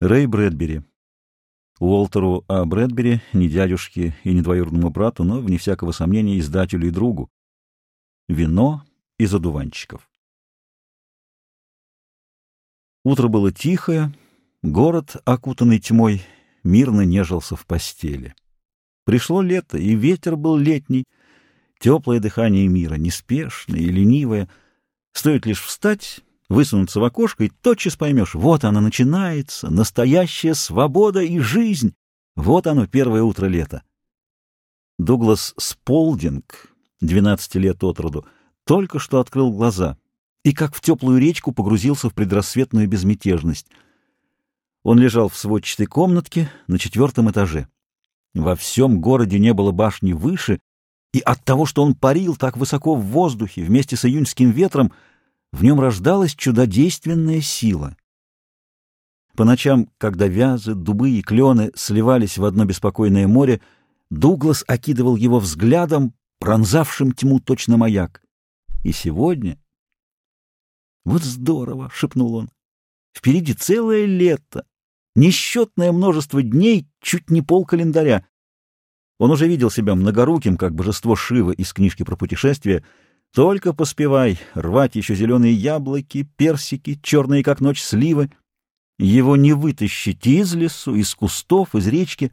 Рэй Брэдбери. Уолтеру А. Брэдбери, не дядюшке и не двоюродному брату, но, вне всякого сомнения, издателю и другу. Вино из одуванчиков. Утро было тихое, город, окутанный тьмой, мирно нежился в постели. Пришло лето, и ветер был летний, теплое дыхание мира, неспешное и ленивое. Стоит лишь встать высунуться в окошко, и тотчас поймешь, вот она начинается, настоящая свобода и жизнь. Вот оно, первое утро лета. Дуглас Сполдинг, 12 лет от роду, только что открыл глаза и, как в теплую речку, погрузился в предрассветную безмятежность. Он лежал в сводчатой комнатке на четвертом этаже. Во всем городе не было башни выше, и от того, что он парил так высоко в воздухе вместе с июньским ветром, в нем рождалась чудодейственная сила. По ночам, когда вязы, дубы и клены сливались в одно беспокойное море, Дуглас окидывал его взглядом, пронзавшим тьму точно маяк. И сегодня... «Вот здорово!» — шепнул он. «Впереди целое лето, несчетное множество дней, чуть не пол календаря». Он уже видел себя многоруким, как божество Шива из книжки про путешествия, только поспевай рвать еще зеленые яблоки, персики, черные как ночь сливы. Его не вытащить из лесу, из кустов, из речки.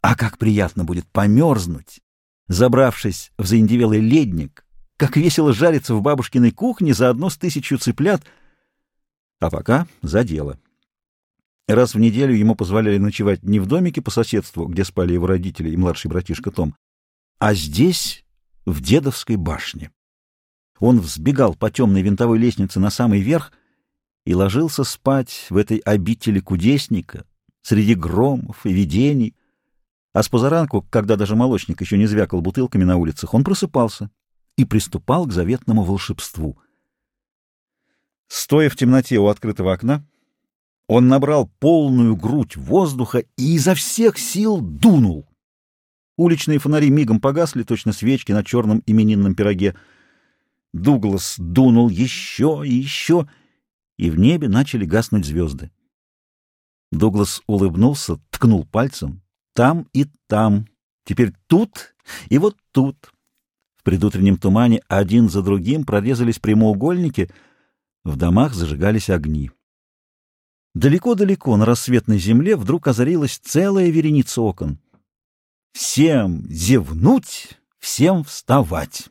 А как приятно будет померзнуть, забравшись в заиндевелый ледник, как весело жариться в бабушкиной кухне заодно с тысячу цыплят. А пока за дело. Раз в неделю ему позволяли ночевать не в домике по соседству, где спали его родители и младший братишка Том, а здесь в Дедовской башне. Он взбегал по темной винтовой лестнице на самый верх и ложился спать в этой обители кудесника среди громов и видений. А с позаранку, когда даже молочник еще не звякал бутылками на улицах, он просыпался и приступал к заветному волшебству. Стоя в темноте у открытого окна, он набрал полную грудь воздуха и изо всех сил дунул. Уличные фонари мигом погасли, точно свечки на черном именинном пироге. Дуглас дунул еще и еще, и в небе начали гаснуть звезды. Дуглас улыбнулся, ткнул пальцем. Там и там. Теперь тут и вот тут. В предутреннем тумане один за другим прорезались прямоугольники, в домах зажигались огни. Далеко-далеко на рассветной земле вдруг озарилась целая вереница окон. Всем зевнуть, всем вставать.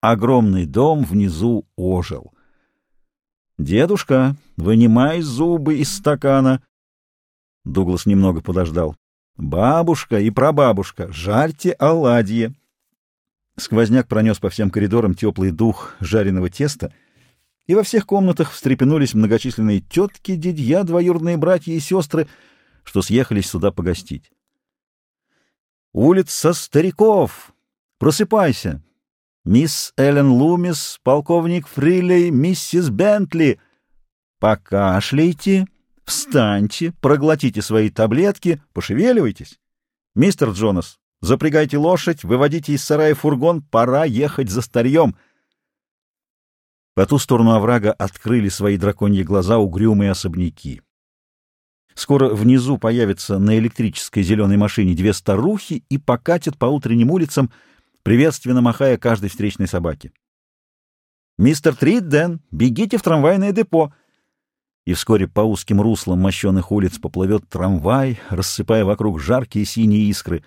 Огромный дом внизу ожил. «Дедушка, вынимай зубы из стакана!» Дуглас немного подождал. «Бабушка и прабабушка, жарьте оладьи!» Сквозняк пронес по всем коридорам теплый дух жареного теста, и во всех комнатах встрепенулись многочисленные тетки, дядья, двоюродные братья и сестры, что съехались сюда погостить. Улица стариков! Просыпайся! Мисс Эллен Лумис, полковник Фрилей, миссис Бентли! Покашляйте, встаньте, проглотите свои таблетки, пошевеливайтесь. Мистер Джонас, запрягайте лошадь, выводите из сарая фургон, пора ехать за старьем. По ту сторону оврага открыли свои драконьи глаза угрюмые особняки. Скоро внизу появятся на электрической зеленой машине две старухи и покатят по утренним улицам, приветственно махая каждой встречной собаке. «Мистер Тридден, бегите в трамвайное депо!» И вскоре по узким руслам мощенных улиц поплывет трамвай, рассыпая вокруг жаркие синие искры.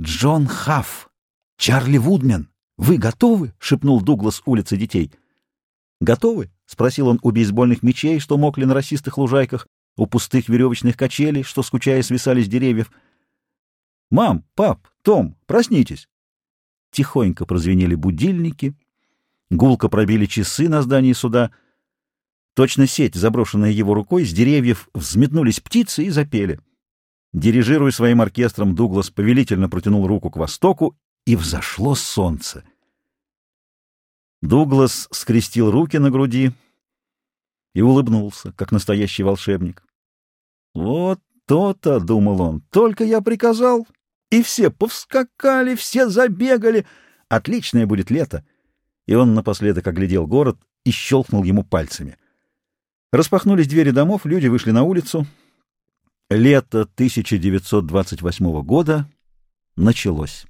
«Джон Хафф! Чарли Вудмен! Вы готовы?» — шепнул Дуглас улицы детей. «Готовы?» — спросил он у бейсбольных мечей, что мокли на расистых лужайках, у пустых веревочных качелей, что, скучая, свисали с деревьев. «Мам, пап, Том, проснитесь!» Тихонько прозвенели будильники, гулко пробили часы на здании суда. Точно сеть, заброшенная его рукой, с деревьев взметнулись птицы и запели. Дирижируя своим оркестром, Дуглас повелительно протянул руку к востоку, и взошло солнце. Дуглас скрестил руки на груди и улыбнулся, как настоящий волшебник. «Вот то-то», — думал он, — «только я приказал, и все повскакали, все забегали. Отличное будет лето». И он напоследок оглядел город и щелкнул ему пальцами — Распахнулись двери домов, люди вышли на улицу. Лето 1928 года началось.